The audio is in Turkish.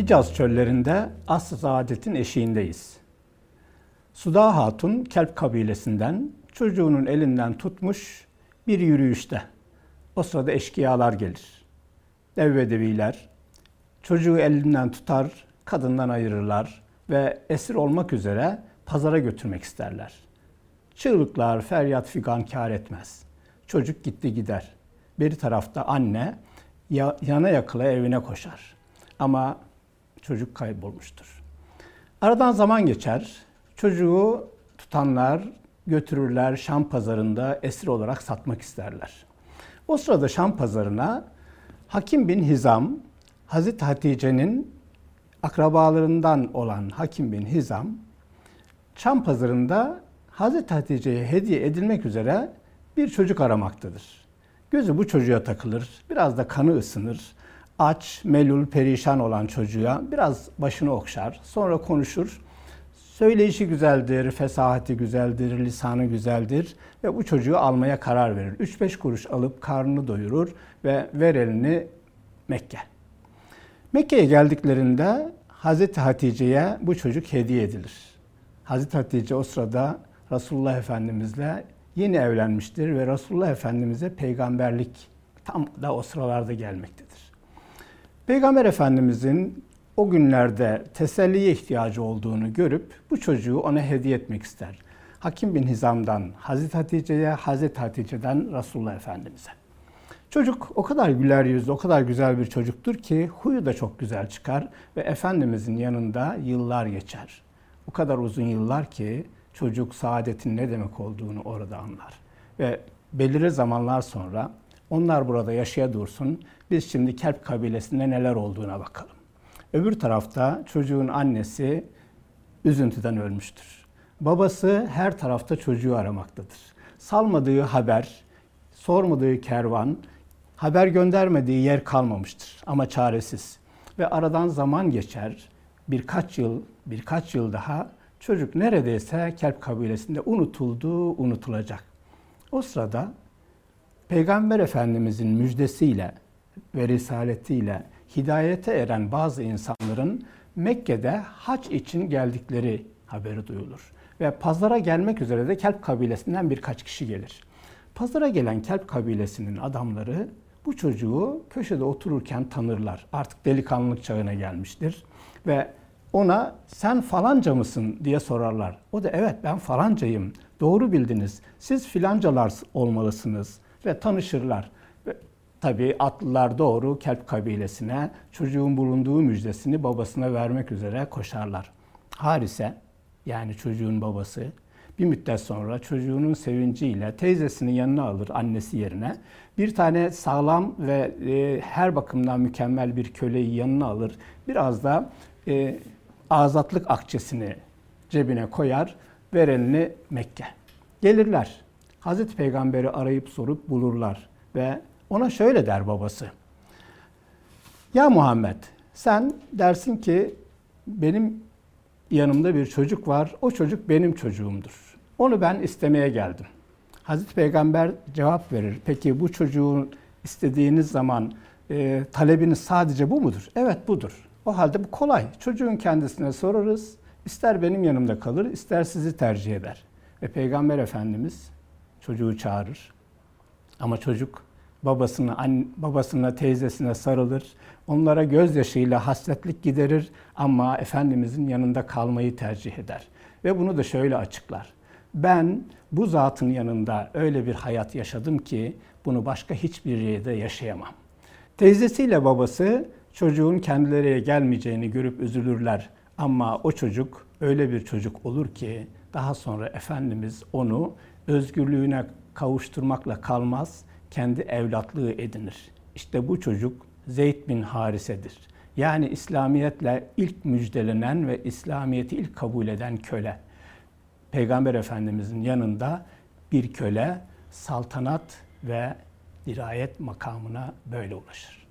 Hicaz çöllerinde asr saadetin eşiğindeyiz. Suda Hatun Kelp kabilesinden çocuğunun elinden tutmuş bir yürüyüşte. O sırada eşkıyalar gelir. Devbedeviler çocuğu elinden tutar, kadından ayırırlar ve esir olmak üzere pazara götürmek isterler. Çığlıklar, feryat figan kar etmez. Çocuk gitti gider. Bir tarafta anne yana yakıla evine koşar. Ama çocuk kaybolmuştur. Aradan zaman geçer. Çocuğu tutanlar götürürler Şam pazarında esir olarak satmak isterler. O sırada Şam pazarına Hakim bin Hizam, Hazreti Hatice'nin akrabalarından olan Hakim bin Hizam, Şam pazarında Hazreti Hatice'ye hediye edilmek üzere bir çocuk aramaktadır. Gözü bu çocuğa takılır, biraz da kanı ısınır. Aç, melul, perişan olan çocuğa biraz başını okşar, sonra konuşur. Söyleyişi güzeldir, fesahati güzeldir, lisanı güzeldir ve bu çocuğu almaya karar verir. 3-5 kuruş alıp karnını doyurur ve ver elini Mekke. Mekke'ye geldiklerinde Hazreti Hatice'ye bu çocuk hediye edilir. Hazreti Hatice o sırada Resulullah Efendimizle yeni evlenmiştir ve Resulullah Efendimiz'e peygamberlik tam da o sıralarda gelmektedir. Peygamber Efendimiz'in o günlerde teselliye ihtiyacı olduğunu görüp bu çocuğu ona hediye etmek ister. Hakim bin Hizam'dan Hazreti Hatice'ye, Hazreti Hatice'den Resulullah Efendimiz'e. Çocuk o kadar güler yüzlü, o kadar güzel bir çocuktur ki huyu da çok güzel çıkar ve Efendimizin yanında yıllar geçer. O kadar uzun yıllar ki çocuk saadetin ne demek olduğunu orada anlar. Ve belirli zamanlar sonra onlar burada yaşaya dursun, biz şimdi Kelp kabilesinde neler olduğuna bakalım. Öbür tarafta çocuğun annesi üzüntüden ölmüştür. Babası her tarafta çocuğu aramaktadır. Salmadığı haber, sormadığı kervan, haber göndermediği yer kalmamıştır ama çaresiz. Ve aradan zaman geçer, birkaç yıl, birkaç yıl daha çocuk neredeyse Kelp kabilesinde unutuldu, unutulacak. O sırada Peygamber Efendimizin müjdesiyle ve risaletiyle hidayete eren bazı insanların Mekke'de hac için geldikleri haberi duyulur. Ve pazara gelmek üzere de Kelp kabilesinden birkaç kişi gelir. Pazara gelen Kelp kabilesinin adamları bu çocuğu köşede otururken tanırlar. Artık delikanlılık çağına gelmiştir. Ve ona sen falanca mısın diye sorarlar. O da evet ben falancayım. Doğru bildiniz. Siz filancalar olmalısınız. Ve tanışırlar. Ve tabii atlılar doğru Kelp kabilesine çocuğun bulunduğu müjdesini babasına vermek üzere koşarlar. Harise yani çocuğun babası bir müddet sonra çocuğunun sevinciyle teyzesinin yanına alır annesi yerine. Bir tane sağlam ve e, her bakımdan mükemmel bir köleyi yanına alır. Biraz da e, azatlık akçesini cebine koyar, verenini Mekke. Gelirler. Hazreti Peygamber'i arayıp sorup bulurlar ve ona şöyle der babası. Ya Muhammed sen dersin ki benim yanımda bir çocuk var. O çocuk benim çocuğumdur. Onu ben istemeye geldim. Hazreti Peygamber cevap verir. Peki bu çocuğun istediğiniz zaman e, talebiniz sadece bu mudur? Evet budur. O halde bu kolay. Çocuğun kendisine sorarız. İster benim yanımda kalır, ister sizi tercih eder. Ve Peygamber Efendimiz çocuğu çağırır. Ama çocuk babasına, anne, babasına, teyzesine sarılır. Onlara gözyaşıyla hasretlik giderir ama Efendimizin yanında kalmayı tercih eder. Ve bunu da şöyle açıklar. Ben bu zatın yanında öyle bir hayat yaşadım ki bunu başka hiçbir yerde yaşayamam. Teyzesiyle babası çocuğun kendileriye gelmeyeceğini görüp üzülürler. Ama o çocuk öyle bir çocuk olur ki daha sonra Efendimiz onu özgürlüğüne kavuşturmakla kalmaz, kendi evlatlığı edinir. İşte bu çocuk Zeyd bin Harise'dir. Yani İslamiyetle ilk müjdelenen ve İslamiyeti ilk kabul eden köle. Peygamber Efendimizin yanında bir köle saltanat ve dirayet makamına böyle ulaşır.